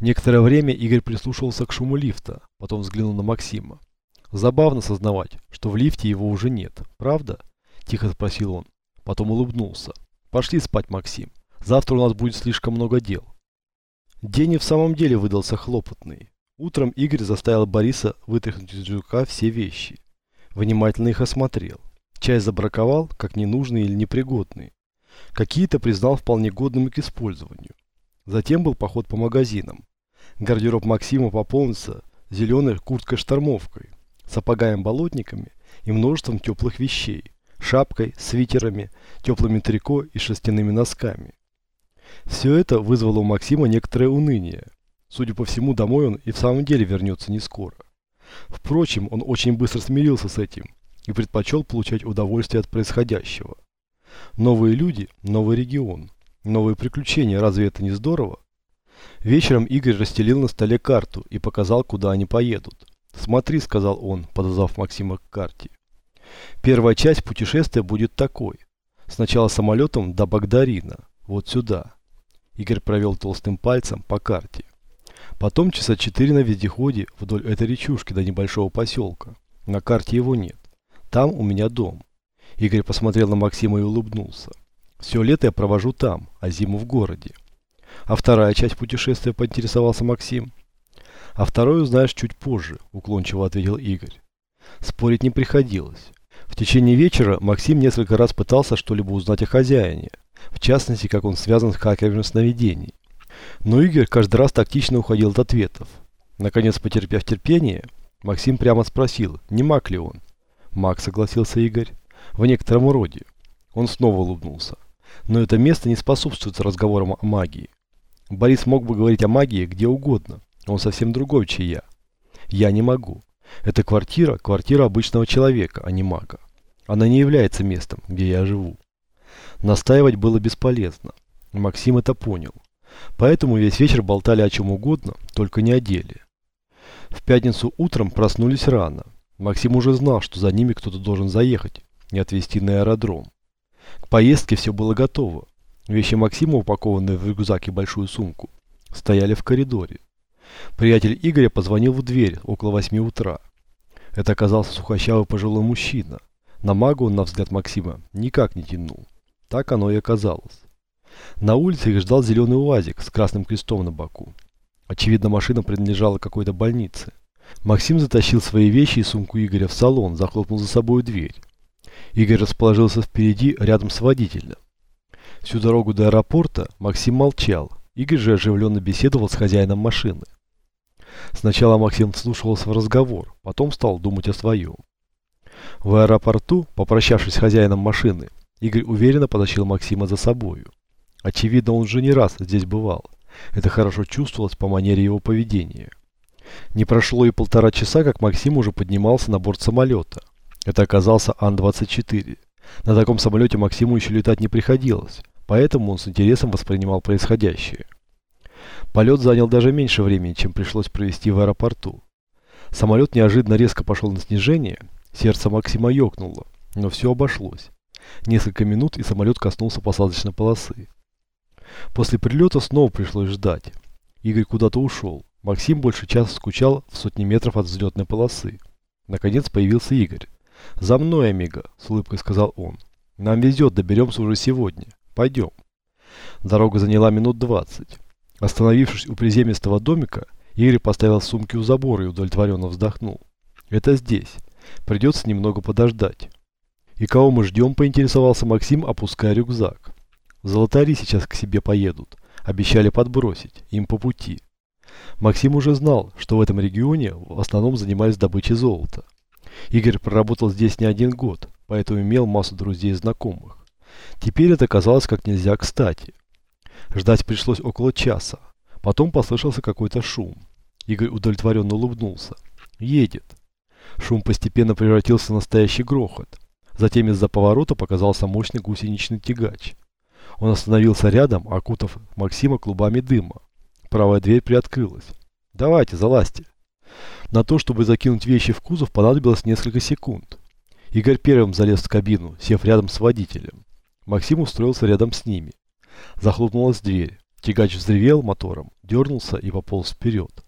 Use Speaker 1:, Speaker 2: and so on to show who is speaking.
Speaker 1: Некоторое время Игорь прислушивался к шуму лифта, потом взглянул на Максима. Забавно сознавать, что в лифте его уже нет, правда? Тихо спросил он. Потом улыбнулся. Пошли спать, Максим. Завтра у нас будет слишком много дел. День и в самом деле выдался хлопотный. Утром Игорь заставил Бориса вытряхнуть из жука все вещи. Внимательно их осмотрел. Часть забраковал, как ненужные или непригодные. Какие-то признал вполне годными к использованию. Затем был поход по магазинам. Гардероб Максима пополнился зеленой курткой-штормовкой, сапогами-болотниками и множеством теплых вещей, шапкой, свитерами, теплыми трико и шерстяными носками. Все это вызвало у Максима некоторое уныние. Судя по всему, домой он и в самом деле вернется не скоро. Впрочем, он очень быстро смирился с этим и предпочел получать удовольствие от происходящего. Новые люди, новый регион, новые приключения, разве это не здорово? Вечером Игорь расстелил на столе карту и показал, куда они поедут. «Смотри», — сказал он, подозвав Максима к карте. «Первая часть путешествия будет такой. Сначала самолетом до Багдарина, вот сюда». Игорь провел толстым пальцем по карте. Потом часа четыре на вездеходе вдоль этой речушки до небольшого поселка. На карте его нет. Там у меня дом. Игорь посмотрел на Максима и улыбнулся. Все лето я провожу там, а зиму в городе. А вторая часть путешествия, поинтересовался Максим. А вторую узнаешь чуть позже, уклончиво ответил Игорь. Спорить не приходилось. В течение вечера Максим несколько раз пытался что-либо узнать о хозяине, в частности, как он связан с хакерами сновидений. Но Игорь каждый раз тактично уходил от ответов. Наконец, потерпев терпение, Максим прямо спросил, не маг ли он. Маг, согласился Игорь. В некотором роде. Он снова улыбнулся. Но это место не способствует разговорам о магии. Борис мог бы говорить о магии где угодно. Он совсем другой, чем я. Я не могу. Это квартира, квартира обычного человека, а не мага. Она не является местом, где я живу. Настаивать было бесполезно. Максим это понял. Поэтому весь вечер болтали о чем угодно, только не о деле. В пятницу утром проснулись рано. Максим уже знал, что за ними кто-то должен заехать и отвезти на аэродром. К поездке все было готово. Вещи Максима, упакованные в рюкзак и большую сумку, стояли в коридоре. Приятель Игоря позвонил в дверь около восьми утра. Это оказался сухощавый пожилой мужчина. На магу он, на взгляд Максима, никак не тянул. Так оно и оказалось. На улице их ждал зеленый УАЗик с красным крестом на боку. Очевидно, машина принадлежала какой-то больнице. Максим затащил свои вещи и сумку Игоря в салон, захлопнул за собой дверь. Игорь расположился впереди, рядом с водителем. Всю дорогу до аэропорта Максим молчал. Игорь же оживленно беседовал с хозяином машины. Сначала Максим вслушивался в разговор, потом стал думать о своем. В аэропорту, попрощавшись с хозяином машины, Игорь уверенно потащил Максима за собою. Очевидно, он уже не раз здесь бывал. Это хорошо чувствовалось по манере его поведения. Не прошло и полтора часа, как Максим уже поднимался на борт самолета. Это оказался Ан-24. На таком самолете Максиму еще летать не приходилось, поэтому он с интересом воспринимал происходящее. Полет занял даже меньше времени, чем пришлось провести в аэропорту. Самолет неожиданно резко пошел на снижение, сердце Максима ёкнуло, но все обошлось. Несколько минут и самолет коснулся посадочной полосы. После прилета снова пришлось ждать. Игорь куда-то ушел. Максим больше часа скучал в сотни метров от взлетной полосы. Наконец появился Игорь. «За мной, Амиго», — с улыбкой сказал он. «Нам везет, доберемся уже сегодня. Пойдем». Дорога заняла минут двадцать. Остановившись у приземистого домика, Игорь поставил сумки у забора и удовлетворенно вздохнул. «Это здесь. Придется немного подождать». «И кого мы ждем?» – поинтересовался Максим, опуская рюкзак. «Золотари сейчас к себе поедут. Обещали подбросить. Им по пути». Максим уже знал, что в этом регионе в основном занимались добычей золота. Игорь проработал здесь не один год, поэтому имел массу друзей и знакомых. Теперь это казалось как нельзя кстати. Ждать пришлось около часа. Потом послышался какой-то шум. Игорь удовлетворенно улыбнулся. Едет. Шум постепенно превратился в настоящий грохот. Затем из-за поворота показался мощный гусеничный тягач. Он остановился рядом, окутав Максима клубами дыма. Правая дверь приоткрылась. «Давайте, залазьте». На то, чтобы закинуть вещи в кузов, понадобилось несколько секунд. Игорь первым залез в кабину, сев рядом с водителем. Максим устроился рядом с ними. Захлопнулась дверь. Тягач взревел мотором, дернулся и пополз вперед.